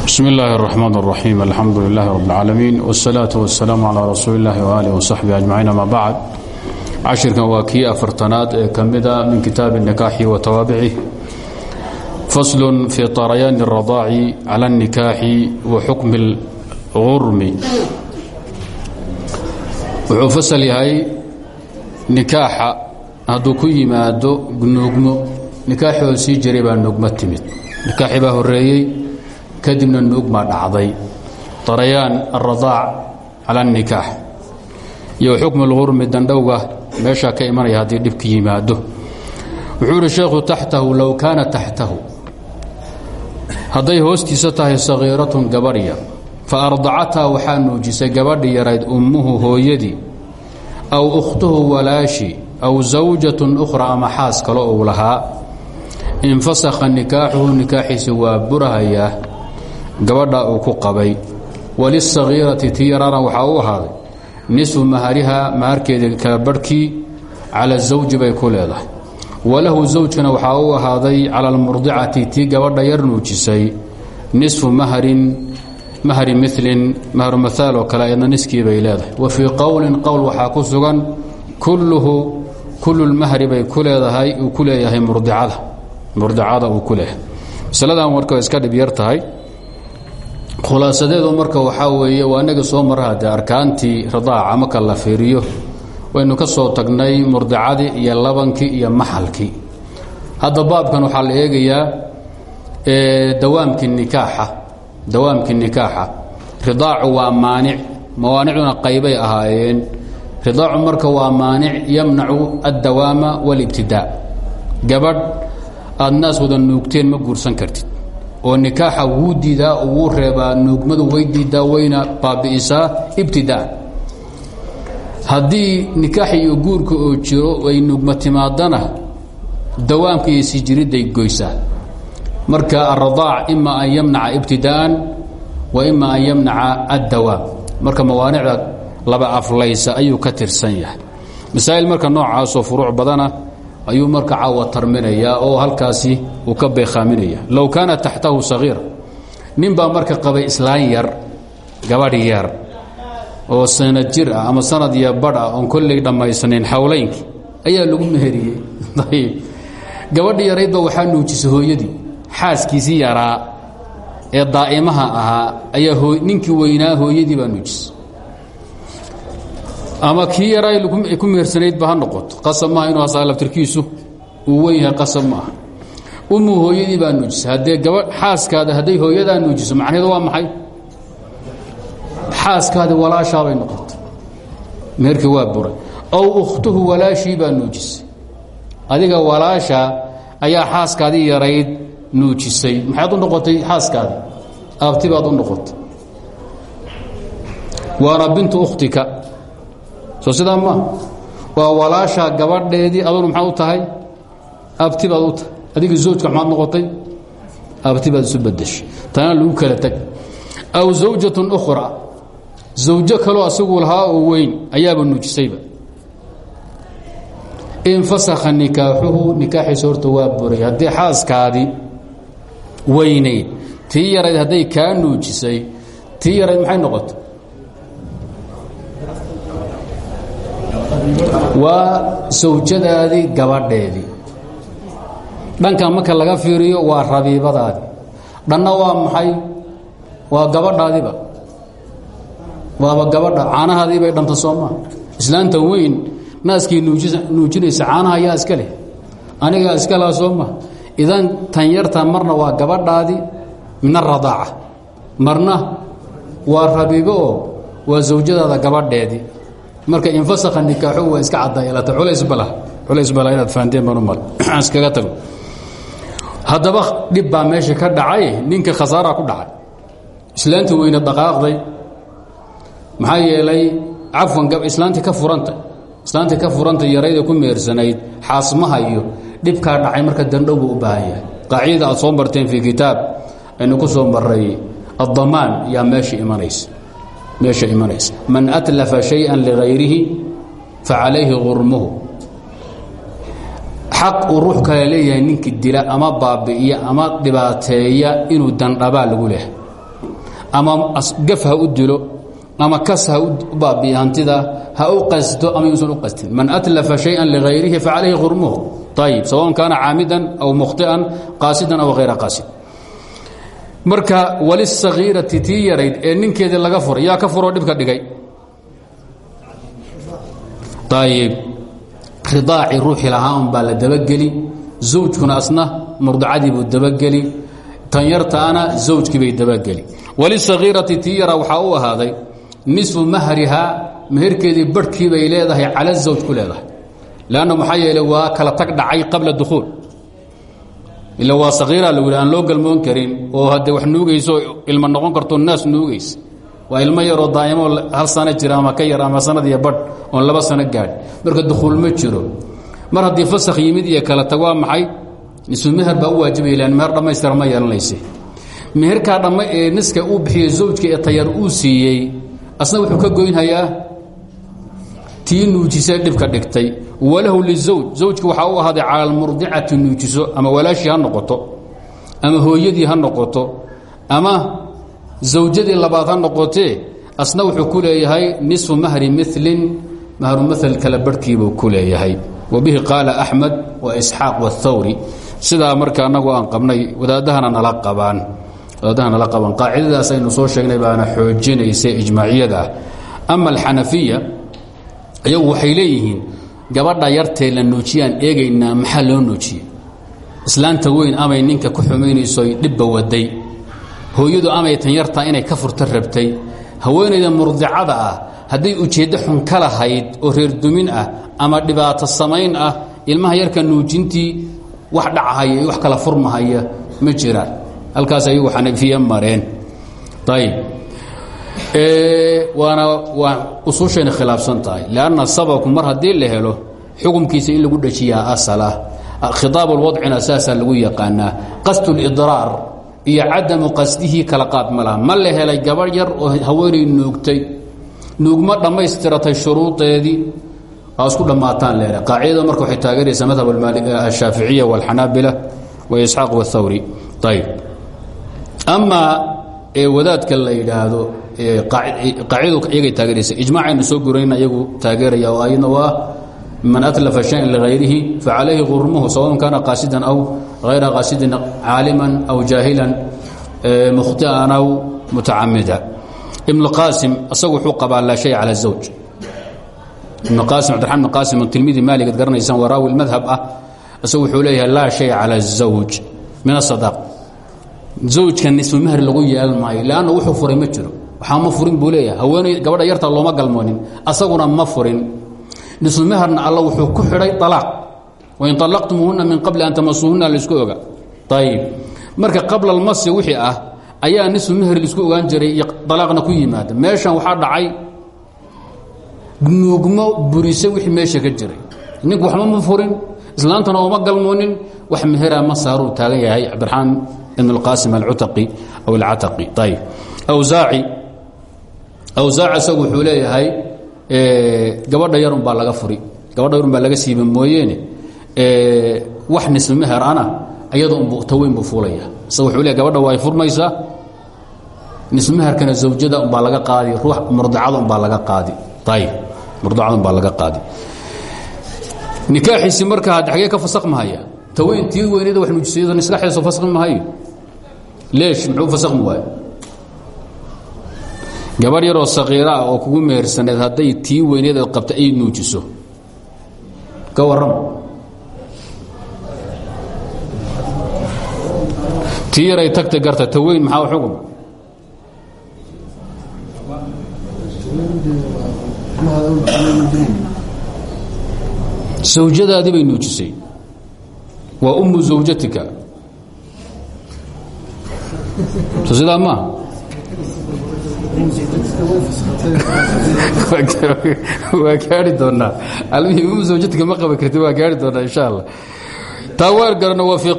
bsm اllahi الرحmn الرaxيim alxamdu لlah rb اlcaalamiin wالsalaaة wالsalaam عlى rasuuli اllahi وalih وصaxbi aجmaciin ama bacd cashirkan waa kii afartanaad ee ka mida min kitaabi الnikaaxi wa tawaabicih fasl fi طarayaan الradaaci calى الnikaaxi wa xukmi اlgurmi wuxuu fasal yahay nikaaxa hadduu ku yimaado nuugmo nikaaxi oo sii jiray baa nuugmo timid nikaaxi baa horeeyey kadibna nuug baa dhacday. Darayaan alradaac cala اnikaax iyo xukmu اlgurmi dandhowga meeshaa ka imanaya haddii dhibka yimaado. Wuxuu ihi sheekhu taxtahu low kaana taxtahu. Hadday hoostiisa tahay sagiiratun gabadh yar. Fa ardacataa waxaa nuujisay gabadhi yarayd ummuhu hooyadii aw ukhtuhu walaashi aw zawjatun ukhra ama xaas kale uu lahaa. Infasakha nikaaxuhu nikaaxiisa waa burahayaa gabadha uu ku qabay. Walisagiirati tii yaraana waxaa u ahaaday nisfu mahariha maharkeedii kala barhkii cala zawji bay ku leedahay. Walahu zawjkana waxaa u ahaaday cala almurdicati tii gabadha yar nuujisay nisfu mahrin mahri milin mahru maaal oo kale ayadna niskii bay leedahay. Wa fii qowlin qowl waxaa ku sugan kulluhu kullu lmahri bay ku leedahay uu ku leeyahay murdicada murdicada uu marka iska dhib yar khulaasadeedu marka waxaa weeye waa inaga soo mara haddee arkaantii radaaca marka la fiiriyo. Waynu ka soo tagnay murdicadii iyo labankii iyo maxalkii. Hadda baabkan waxaa la eegayaa dawaamkii nikaaxa dawaamkii nikaaxa. Ridaacu waa maanic mawaanicduna qaybay ahaayeen. Ridaacu marka waa maanic yamnacu addawaama wاlibtidaa gabadh aad naas wada nuugteen ma guursan kartid oo nikaaxa wuu diidaa oo wuu reebaa nuugmadu way diidaa wayna baabi'isaa ibtidaa haddii nikaax iyo guurka oo jiro ay nuugma timaadana dawaamka iyo sijiridday goysaa. Marka aradaac ima an yamnaca ibtidaa'an wa ima an yamnaca addawaam. Marka mawaanicda laba aflaysa ayuu ka tirsan yahay. Masaa'il marka noocaasoo furuuc badana ayuu marka caawa tarminayaa oo halkaasi uu ka beekaaminaya low kaana taxtahu sagiira nin baa marka qabay islaan yar gabadh yar oo sanad jir ah ama sanad iyo badh ah oon kolley dhammaysanayn xawlaynkii ayaa lagu meheriyey. Ayb gabadhi yaraydba waxaa nuujisay hooyadii xaaskiisii yaraa ee daa'imaha ahaa ayaa ninkii weynaa hooyadii baa nuujisay ama kii yaraa ku mehersanaydba ha noqoto. Qasab maaha inuu hasaalabtirkiisu uu wen yahay qasab umu hooyadii baa nuujisay haddee gabadh xaaskaada hadday hooyadaa nuujiso macnaheedu waa maxay? Xaaskaadi walaashaabay noqotay meherkii waa buray. Ow ukhtuhu walaashii baa nuujisay. Adiga walaasha ayaa xaaskaadii yarayd nuujisay. Maxaad u noqotay xaaskaadi? Abti baad u noqotay. Waana bintu ukhtika soo sidaa maa waa walaashaa gabadheedii aduna maxaad u tahay? Abti baad u tahay. Adiga zawjka maxaad noqotay? Abti baad isu bedeshay tana lagu kala teg aw zawjatun ukhra zawjo kaloo asigu lahaa oo weyn ayaaba nuujisayba. Infasakha nikaaxuhu nikaaxiisa horta waa buray. Haddii xaaskaadii weynayd tii yarayd hadday kaa nuujisay tii yarayd maxay noqotay waa sawjadaadii gabadheedii dhankan marka laga fiiriyo waa rabiibadaadii dhanna waa maxay? Waa gabadhaadiba waaba gabadha caanahaadii bay dhanta soomaa islaanta weyn naaskii nuujinaysa caanaha ayaa iska leh. Anigaa iska laha sooma idan tan yarta marna waa gabadhaadii min aradaaca marna waa rabiibo oo waa zawjadaada gabadheedii marka infasakha nikaaxu waa iska caddaayalata culays bala culays bala inaad fahanteen baan u mal iskaga tago. Haddaba meesha ka dhacay ninka khasaaraa ku dhacay. Islaantii weyne dhaqaaqday. Maxaa yeelay cafwan islaantii ka furantay. Islaantii ka furantay yarayda ku meersanayd xaasmaha iyo dhibkaa dhacay marka dandhow buu u baahan yahay. Soo marteen fii kitaab aynu ku soo maray addamaan yaa meesha imanaysa meesha imanaysa man atlafa shayئa ligayrihi facalayhi gurmuhu xaq uu ruux kale leeyahay ninkii dila ama baabi'iya ama dhibaateeya inuu dandhabaa lagu leehay ama gaf ha u dilo ama kas ha u baabiya hantida ha u qasto ama yuusan u qastin man atlafa shayئa ligayrihi facalayhi khurmuhu ayib sawaءn kaana caamidan aw mukhطi'an qaasidan aw hayra qaasid marka walisagiirati tii yarayd ee ninkeedii laga furay yaa ka furoo dhibka dhigay. Ayib ridaaci ruuxi lahaa un baa la dabageli zawjkuna asna murdacadii buu dabageli tan yartaana zawjkii bay dabageli. Walisagiirati tii yara waxaa u ahaaday nisfu mahrihaa meherkeedii barhkii bay leedahay cala zawj leedahay. Lanna maxaa waa kala tag dhacay qabla dukhuul ila waa sagiira lagu yidhi aan loo galmoon karin oo haddee wax nuugayso ilma noqon karto naas nuugaysa waa ilmo yaroo daa'imo hal sano jira ama ka yar ama sanad iyo badh oon laba sano gaadh. Marka dukhuul ma jiro. Mar haddii fasakh yimid iyo kala tag waa maxay? Meher baa u lan meher dhammaystira ma yeelanayse. Meherkaa dhamma ee niska uu bixiyey zawjka ee tayar uu siiyey asna wuxuu ka goynhayaa? Tii nuujisee dhibka dhigtay walahu lizawj zawjka waxaa u ahaaday cala almurdicati nuujiso ama walaashii ha noqoto ama hooyadii ha noqoto ama zawjadii labaad ha noqotee asna wuxuu ku leeyahay nisfu mahri milin mahru maal kala barhkiibuu ku leeyahay. Wa bihi qaala axmed wa isxaaq waاthawri sidaa marka anagu aan qabnay wadaadahana nala qabaan wadaadaha nala qabaan. Qaacidadaas aynu soo sheegnay baana xoojinaysa ijmaaciyada. Ah ama alxanafiya iyagu waxay leeyihiin gabadha yartee la nuujiyaan eegaynaa maxaa loo nuujiyey? Islaanta weyn amay ninka ku xumaynayso dhibba waday. Hooyadu amay tan yartaa inay ka furta rabtay. Haweenayda murdicada ah hadday ujeeddo xun ka lahayd oo reer dumin ah ama dhibaato samayn ah ilmaha yarka nuujintii wax dhachaya iyo wax kala furmahaya ma jiraan. Halkaas ayagu xanafiya mareen. Ayb waana waa usushayna khilaafsan tahay. Lanna sababku mar haddii la helo xukumkiisa in lagu dhejiyaa asala khiaab lwadcina saasaa lagu yaqaanaa. Qasd lidraar iyo cadamu qasdihii kala qaad ma la helay gabar yar oo haweenay nuugtay. Nuugma dhammaystiratay shuruudeedii. Aa isku dhammaataan leeha qaacidada marka waxay taageeraysaa madhab ashaaficiya wاlxanaabila waisxaaq wاthawri ayb amaa wadaadka la yidhaahdo iyagay taageeraysa. Ijmaacaynu soo gurayna iyagu taageeraya oo ayadna waa man atlafa shayan ligayrihi facalayhi qurmuhu sawaun kaana qaasidan aw hayra qaasidin caaliman aw jaahilan mukhtian aw mutacamida ibn qaasim isagu wuxuu qabaa laa shay cala zawj. Ibn qaasim bdirman bn qaasim tilmidi maaligad garanaysaan waa raawi ah. Isagu wuxuu leeyahay laa shay cala zawj min asadaq zawjka nisfu mahr lagu yeelan maayo wuxuu furay ma waxaa ma furin buu leeyahay. Haweeney gabadha yarta looma galmoonin. Asaguna ma furin. Nisfu meherna alla wuxuu ku xidhay alaaq wain طalaqtumuuhuna min qabli an tamasuuhuna la isku oga. Ayib marka qabla almasi wixii ah ayaa nisfu mehri la isku ogaan jiray iyo alaaqna ku yimaada. Meeshan waxaa dhacay nuugmo burise wixii meesha ka jiray. Ninku waxba ma furin. Islaantana ooma galmoonin. Wax mehera ma saaruu taagan yahay cabdiraxmaan ibn اlqaasim alcutaqi aw alcataqi ayib awsaaci awsaac isagu wuxuu leeyahay gabadha yarun baa laga furi. Gabadha yarun baa laga siiba mooyeene. Wax nisfi meher ana ayada unbu taweyn buu fuulaya. Isaga wuxuu leeyahy gabadha waa ay furmaysaa nisfi meherkana zawjada unbaa laga qaadi ruux murdacada unbaa laga qaadi. Ayib murdacada unbaa laga qaadi. Nikaaxiisi marka hadde xagee ka fasakmahaya taweyn tii weynada wax nuujisayado niskaxeeso fasakmi mahayo leesh muxuu fasakmi waayo gabadh yaroo sakiira ah oo kugu mehersaneed hadday tii weyneed qabta ay nuujiso. Ka warrama tii yaray tagta garta taweyn maxaa xugum? Zawjadaadii bay nuujisay. Waa ummu zawjatika. So sidaa maaha waa gaari doonaa. Almihim ummu zawjatika ma qaban karti waa gaari doonaa insha allah taa waar garana waa fii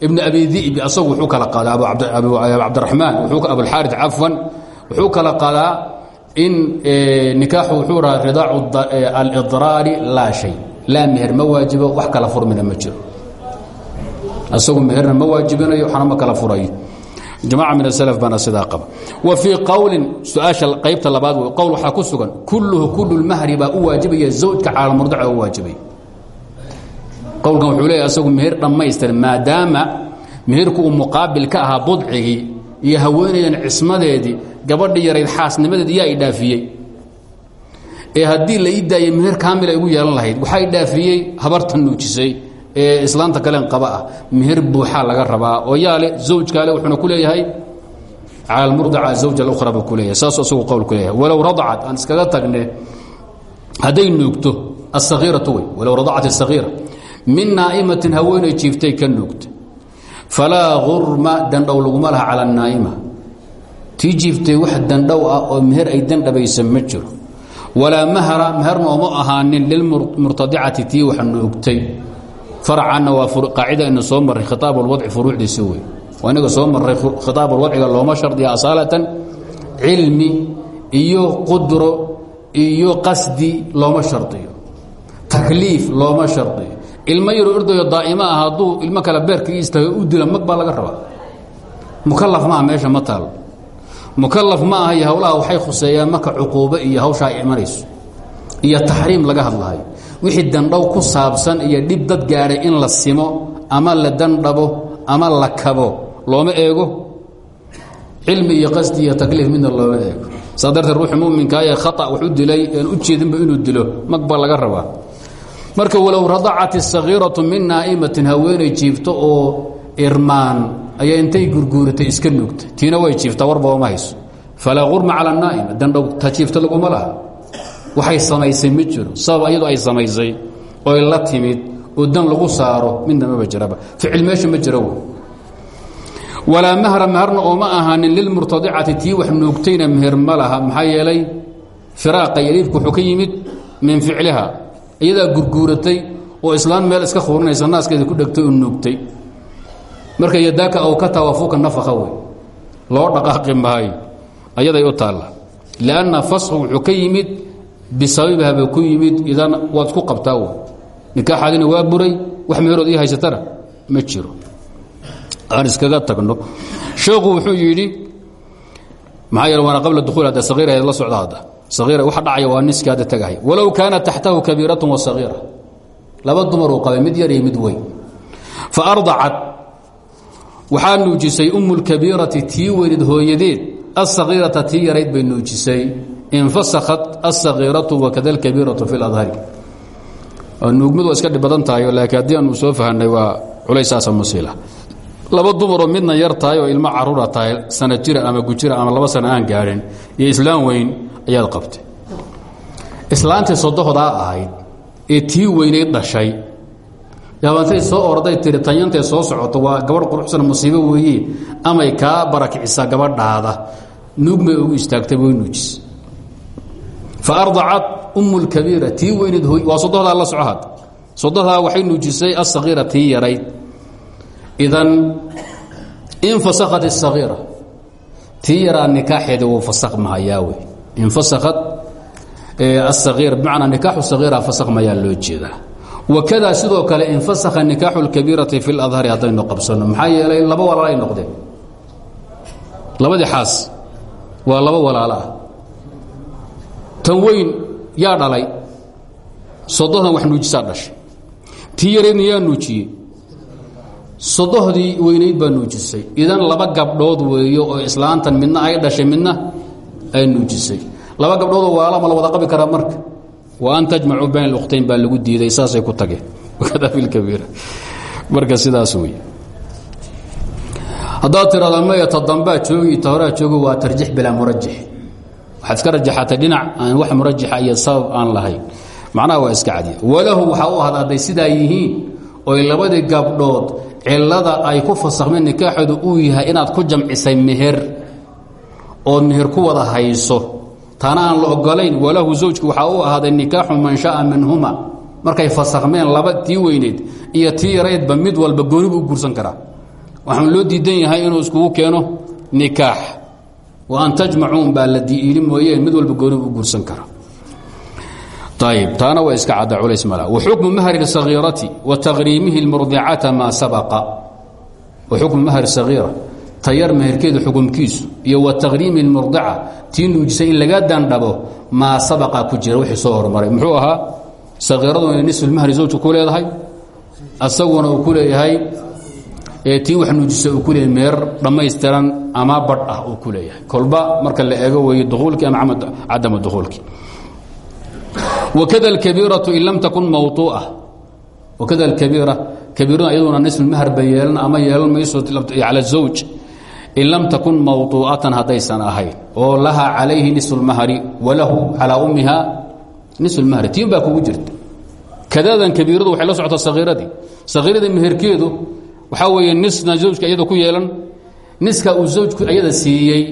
ibn abi di'bi asagu wuxuu kala qaadaa abu cabdiraxmaan abulxaarid cafwan wuxuu kala qaadaa in nikaaxu wuxuu rahaa ridaacu alidraari laa shay. Laa meher ma waajibo wax kala furmina ma jiro. Asagu ma waajibinayo waxna ma kala furayo jamaca min aslf baana sidaa qaba wa fii qowlin su'aasha qaybta labaad wey qowl waxaa ku kulluhu kullu lmahri baa u waajibaya zawjka caalamurdaca u waajibay qowlkan wuxuu leeyahy asagu meher dhammaystir maadaama meherku uu muqaabil ka ahaa budcigii iyo haweenaydan cismadeedii gabadhii yarayd xaasnimadeed iyaa idhaafiyey ee haddii la ii daayay meher kaamila igu yeelan lahayd waxaa idhaafiyey habarta nuujisay ee islaanta kaleen qaba ah. Meher buuxaa laga rabaa oo yaale zawjkaale wuxuuna ku leeyahay cala almurdaca zawja alukhra buu ku leeyahay. Saasuu isagu qowl ku leeyahay. Walow radacat aan iskaga tagne hadday nuugto asahiiratu wey. Walow radacat asahiira min naa'imatin haweenay jiiftay ka nuugta. Falaa gurma dandhow laguma laha cala anaa'ima tii jiiftay wax dandhow ah oo meher ay dandhabaysa ma jiro. Walaa mahra meherna ooma ahaanin lilmurtadicati tii wax nuugtay farcanna waa qaacida ina soo marray khitaab alwadci furuucdiisi wey waa inaga soo marray khitaab alwadciga looma shardiya asaalatan cilmi iyo qudro iyo qasdi looma shardiyo. Takliif looma shardiyo. Ilmo yaroo ordayo daa'imo ah hadduu ilmo kale istaago u dila mag baa laga rabaa. Mukalaf maaha meesha ma taalo mukalaf ma aha iyo hawlaha waxay khuseeyaan marka cuquubo iyo hawshaa imanayso. Iyo taxriim laga hadlahayo wixii dandhow ku saabsan iyo dhib dad gaadhay in la simo ama la dandhabo ama la kabo. Looma eego? Cilmi iyo qasdi iyo takliif midna looma eego. Saa darteed ruuxu muminkaayee khaa wax dilay aan u jeedinba inuu dilo. Mag laga rabaa. Marka walow radacat isagiiratu min naa'imatin haweenay jiifto oo irmaan. Aya intay gurguuratay iska nuugta tiina way jiiftaa warba ooma hayso. Falaa urma cala naa'ima. Dandhow ta jiifta laguma laha waxay samaysay ma jiro. Sabab ayadu ay samaysay oy la timid oo dan lagu saaro midna maba jiraba ficil meesha ma jiro walaa mahra maharna ooma ahaanin lilmurtadicati tii wax nuugtayna meher ma laha. Maxaa yeelay firaaqa iyo dhiibku wuxuu ka yimid min ficliha. Iyadaa gurguuratay oo islaan meel iska khuurinaysa naaskeeda ku dhegtay oo nuugtay. Marka yadaaka aw ka tawafuka nafaka loo dhaqaaqi ayaday u taalla. Lianna fasxu wuxuu bisababiha ku yimid idan waad isku qabtaa w waa buray wax meherood ii haysatana ma jiro. Aan iskaga tagno. Sheekhu wuxuu yidhi maxaa yeele waana qabla dukuul hadda sahiira la socda hadda. Waxa dhacaya waa niskii hadda tagahay walow kaana taxtahu kabiiratun wa sahiira laba dumar uu qabay mid yar iyo mid weyn. Fa ardacat waxaa nuujisay umu lkabiirati tii weynid hooyadeed. Asahiirata tii yarayd bay nuujisay infasakhat asahiiratu wakada alkabiiratu fi ladhari nuugmadu waa iska dhib laakiin haddii aanu soo fahanay waa culaysaasa musiila laba dumaroo midna yar oo ilmo caruura tahay sana jira ama gujira ama laba sana aan gaadhin iyo islaan weyn ayaad qabtay islaantii sodohdaa ahayd ee tii weynayd dhashay yaabantay soo orday tiri soo socoto waa gabadh quruxsan musiibo weeye amay kaa barakicisaa gabadhaada nuugmay ugu istaagtay way ardacat umu lkabiira tii weynayd waa sodohdaa la soco had sodohdaa waxay nuujisay asahiira tii yarayd idan infasakhat الsagiira tii yaraa nikaaxeeda wuu fasakmahayaa wey infasakhat asagiira bimacnaa nikaaxu sagiira fasakmayaa loo jeedaa wakadaa sidoo kale infasakha nikaaxu اlkabiirati fi اladhari haddaynu qabsanno maxaa yeelay laba walaal ay noqdeen labadii xaas waa laba walaalo ah tan weyn yaa dhalay sodohdan wax nuujisaa dhashay. Tii yareedna yaa nuujiyey. Sodohdii weynayd baa nuujisay. Idan laba gabdhood weeyo oo islaantan midna ay dhashay midna ay nuujisay. Laba gabdhoodoo walaala ma la wada qabi karaa marka. Wa an tajmacuu bayn اlkhtayn baa lagu diiday saasay ku tageen. Kabiira. Marka sidaas wey haddaad tirahda maya ta joogi ta horaa waa tarjix bilaa murajix waxaad iska rajaxatay dhinac aan wax murajaxa iyo sabab aan lahayn. Macnaha waa iska cadiya. Walahu waxaa u ahda hadday sidaa yihiin oy labadii gabdhood cilada ay ku fasakhmeen nikaaxooda uu yahay inaad ku jamcisay meher ood meher ku wada hayso. Taana aan la ogolayn walahu zawjku waxaa u ahaaday nikaaxu man sha'a minhuma. Markay fasakhmeen laba tii weyneed iyo tii yaraydba mid walba gooni buu guursan karaa. Waxaan loo diidan yahay inuu iskugu keeno nikaax wa an tajmacuun baa la diiili mooyeen mid walba gooni buu guursan karaa ayb taana waa iska cadda culays mal waxukmu mahri sagiirati wa taqriimihi اlmurdicata maa sabaqa. Wa xukmu mahri sagiira tayar meherkeedu xukumkiisu iyo wa taqriimi murdica tii nuujisay in laga dandhabo maa sabaqa ku jira wixii soo hormaray muxuu ahaa sakiiraduna inay nisfulmahri zawjka ku leedahay asaguna uu ku leeyahay tii wax nuujisa uu ku leeyahay meer dhammaystiran ama badh ah uu ku leeyahay. Kolba marka la eego weeye dukuulkii ama cadamu dukuulkii wakada alkabiiratu in lam takun mawuu'a wakada alkabiira kabiirada iyaduna nisfulmahr bay yeelan ama yeelan mayso cala zawj. In lam takun mawuu'atan haddaysan ahayn. Oo lahaa calayhi nisfulmahri walahu calaa ummiha nisfulmahri tiin baa kugu jirta. Kadadan kabiiradu waxay la socotaa sakiiradii sakiiradii meherkeedu waxaa weeye nisna zawjka iyada ku yeelan niska uu zawjku iyada siiyey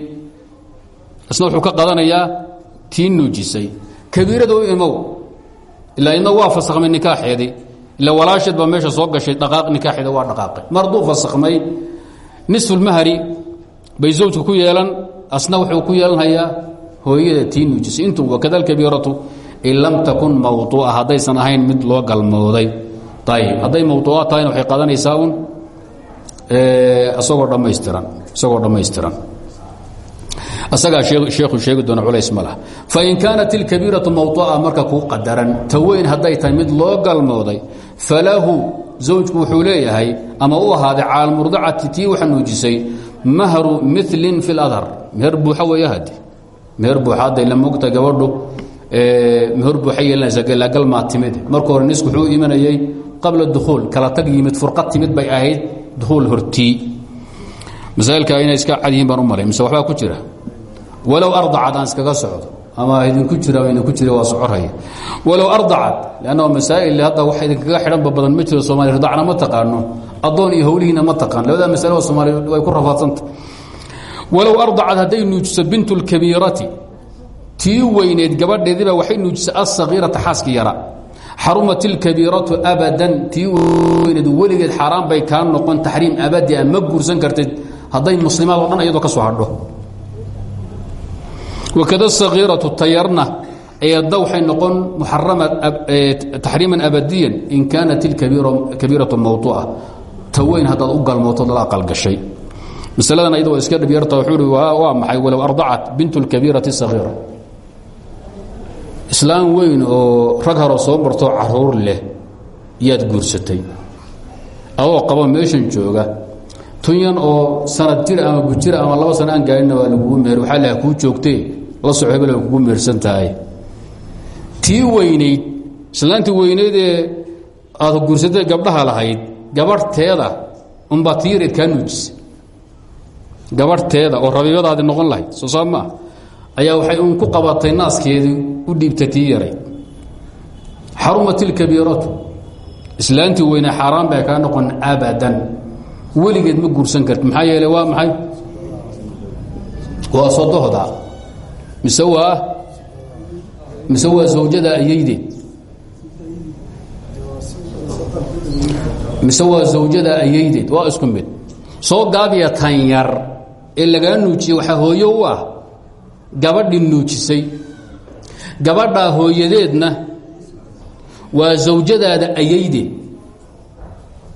isna wuxuu ka qadanayaa tii nuujisay. Kabiirada u imow ilaa idna waa fasakmay nikaaxeedii ila walaasheed baa meesha soo gashay dhaqaaq nikaaxeeda waa dhaqaaqay. Mar hadduu fasakmay nisfulmahri bay zawjka ku yeelan asna wuxuu ku yeelanhayaa hooyada tii nuujisay. Intuu wakada alkabiiratu in lam takun mawuu'a haddaysan ahayn mid loo galmooday. Ayib hadday mawuu'a tahayna waxay qadanaysaa isagoo dhammaystiran isagoo dhammaystiran. Isagaa sheekhu sheegi doona culays ma lah fain kaanat ilkabiiratu mawu'a marka kuu qadaran taweyn hadday tahay mid loo galmooday falahu zawjku wuxuu ama u ahaaday caalmurdacati tii wax nuujisay mahru milin fi ladhar meher buuxa weeye hadi meher buuxa hadday la mogta gabadhu meher buuxa yeelanaysa galmaa timid. Marka hore qabla dukuul kala tag yimid furqad timid bay ahayd dukuul hortii masaailka inay iska cad yihiin baan u malay mise waxbaa ku jira? Walow ardacad aan iskaga socdo ama idinku jira idinku jira waa socoraya. Walow ardacad lanna masaa'il hadda wax idinkaga xidhanba badan ma jiro somalia ridacna ma taqaano. Addoon iyo howlihiina ma taqaan. Labada masale oo soomaaliya way ku rafaadsanta walow ardacad hadday nuujiso bintu lkabiirati tii weyneed gabadheediiba waxay nuujisay asakiirata xaaski yara xarumat ilkabiiratu abadan tii weyneed weligeed xaaraan bay kaa noqon taxriim abadi a ma guursan kartid hadday muslimaad o dhan iyadoo ka soo hadho wakada sakiiratu tayarna eedda waxay noqon muxarama taxriiman abadiyan in kaanat ilkabiiratu mawduuca ta weyn haddaad u galmootod la aqalgashay masaladan ayada waa iska dhibyarta wuxuu hi waa maxay walow ardacat bintu lkabiirati sakiira islaam weyn oo rag haro soo martoo carruur leh yaad guursatay. Adoo qaba meeshan jooga. Tunyan oo sanad jir ama gujira ama laba sano aan gaarina waa lagugu meer waxaa laha kuu joogtee la soco hebel way kugu meersan tahay. Tii weynayd islaantii weynaydee aad guursatay gabdhaha lahayd gabarhteeda unbaa tii yareed kaa nuujisay. Gabarhteeda oo rabiibadaadi noqon lahayd soo saa maa ayaa waxay uun ku qabatay naaskeedii u dhiibta tii yarayd xarumat ilkabiiratu islaantii weyne xaaraan bay noqon abadan weligeed ma guursan karti maxaa yeele waa maxay? Waa sodohda mise waa zawjada ayaydeed mise zawjada ayaydeed waa isku soo gaabiya tan yar ee lagaa nuujiyey waxaa hooyo u ah gabadhii nuujisay. Gabadhaa hooyadeedna waa zawjadaada ayaydeed